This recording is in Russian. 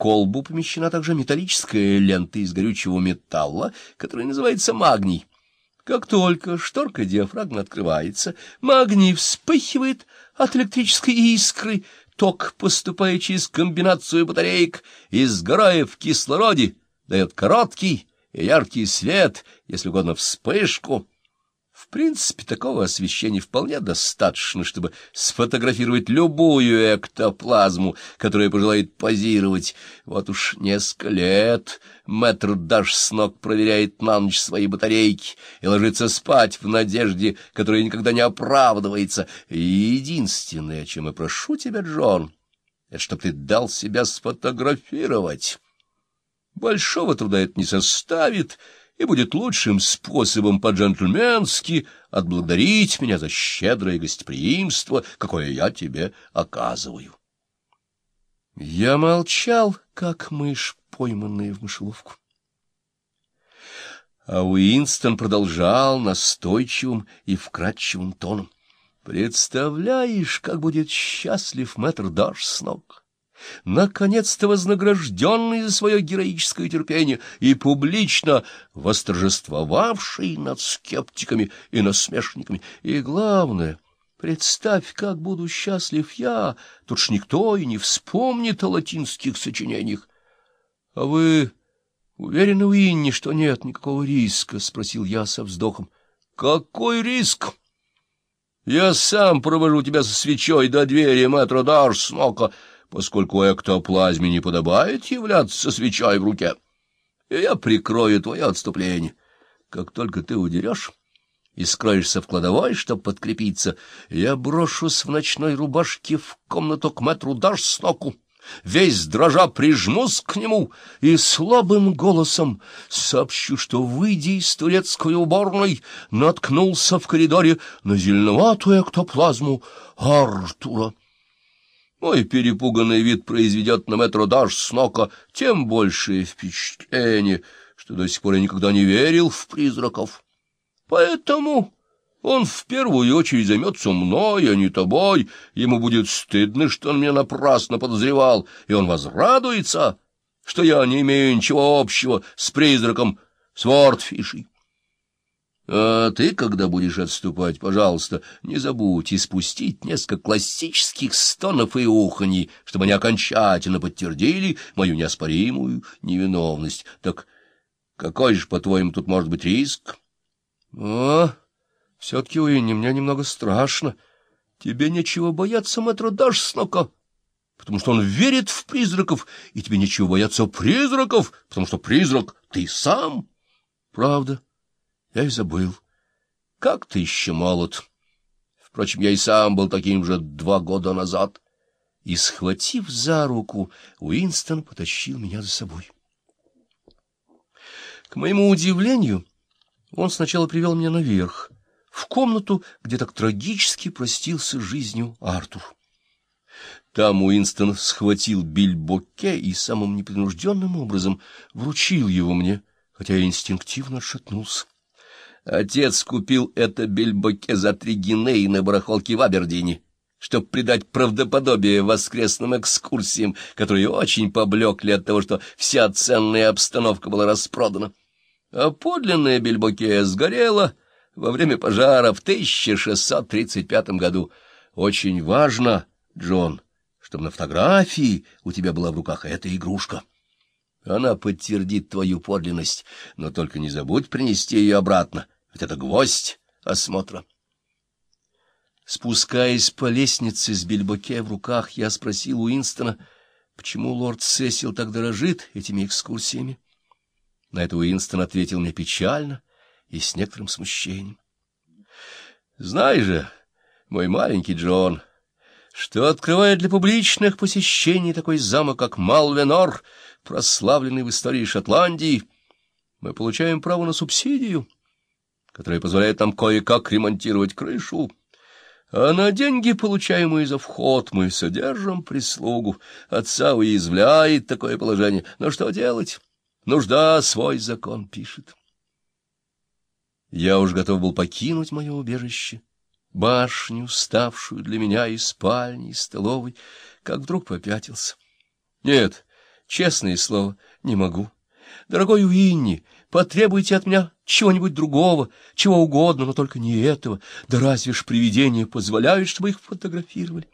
колбу помещена также металлическая лента из горючего металла, которая называется магний. Как только шторка диафрагмы открывается, магний вспыхивает от электрической искры, ток, поступая через комбинацию батареек и сгорая в кислороде, дает короткий и яркий свет, если угодно вспышку, в принципе, такого освещения вполне достаточно, чтобы сфотографировать любую эктоплазму, которая пожелает позировать. Вот уж несколько лет мэтр даже с ног проверяет на ночь свои батарейки и ложится спать в надежде, которая никогда не оправдывается. Единственное, о чем я прошу тебя, Джон, это чтоб ты дал себя сфотографировать. Большого труда это не составит, — и будет лучшим способом по-джентльменски отблагодарить меня за щедрое гостеприимство, какое я тебе оказываю. Я молчал, как мышь, пойманная в мышеловку. А Уинстон продолжал настойчивым и вкрадчивым тоном. «Представляешь, как будет счастлив мэтр Дарснок!» Наконец-то вознагражденный за свое героическое терпение и публично восторжествовавший над скептиками и насмешниками. И главное, представь, как буду счастлив я, тут ж никто и не вспомнит о латинских сочинениях. — А вы уверены, Уинни, что нет никакого риска? — спросил я со вздохом. — Какой риск? — Я сам провожу тебя со свечой до двери мэтра Дарснока, — поскольку эктоплазме не подобает являться со свечой в руке. И я прикрою твое отступление. Как только ты удерешь и скроешься в кладовой, чтобы подкрепиться, я брошусь в ночной рубашке в комнату к мэтру Дарсноку, весь дрожа прижмусь к нему и слабым голосом сообщу, что, выйдя из турецкой уборной, наткнулся в коридоре на зеленоватую эктоплазму Артура. Мой перепуганный вид произведет на метро Даш с нока тем большее впечатление, что до сих пор я никогда не верил в призраков. Поэтому он в первую очередь займется мной, а не тобой. Ему будет стыдно, что он меня напрасно подозревал, и он возрадуется, что я не имею ничего общего с призраком Свортфишей. А ты, когда будешь отступать, пожалуйста, не забудь испустить несколько классических стонов и уханий, чтобы они окончательно подтвердили мою неоспоримую невиновность. Так какой же, по-твоему, тут может быть риск? А, все-таки, Уинни, мне немного страшно. Тебе нечего бояться мэтра Дашснока, потому что он верит в призраков, и тебе нечего бояться призраков, потому что призрак ты сам. Правда? — я и забыл. Как ты еще молод. Впрочем, я и сам был таким же два года назад. И, схватив за руку, Уинстон потащил меня за собой. К моему удивлению, он сначала привел меня наверх, в комнату, где так трагически простился жизнью Артур. Там Уинстон схватил бильбоке и самым непринужденным образом вручил его мне, хотя я инстинктивно отшатнулся. Отец купил это бельбоке за три гинеи на барахолке в Абердине, чтобы придать правдоподобие воскресным экскурсиям, которые очень поблекли от того, что вся ценная обстановка была распродана. А подлинное бельбоке сгорело во время пожара в 1635 году. Очень важно, Джон, чтобы на фотографии у тебя была в руках эта игрушка. Она подтвердит твою подлинность, но только не забудь принести ее обратно, ведь это гвоздь осмотра. Спускаясь по лестнице с бельбоке в руках, я спросил Уинстона, почему лорд Сесил так дорожит этими экскурсиями. На это Уинстон ответил мне печально и с некоторым смущением. — Знаешь же, мой маленький Джон, что открывает для публичных посещений такой замок, как Малвенор — прославленный в истории Шотландии, мы получаем право на субсидию, которая позволяет нам кое-как ремонтировать крышу, а на деньги, получаемые за вход, мы содержим прислугу. Отца уязвляет такое положение. Но что делать? Нужда свой закон пишет. Я уж готов был покинуть мое убежище, башню, ставшую для меня и спальней, и столовой, как вдруг попятился. Нет, Честное слово, не могу. Дорогой Уинни, потребуйте от меня чего-нибудь другого, чего угодно, но только не этого. Да разве ж привидения позволяют, чтобы их фотографировали?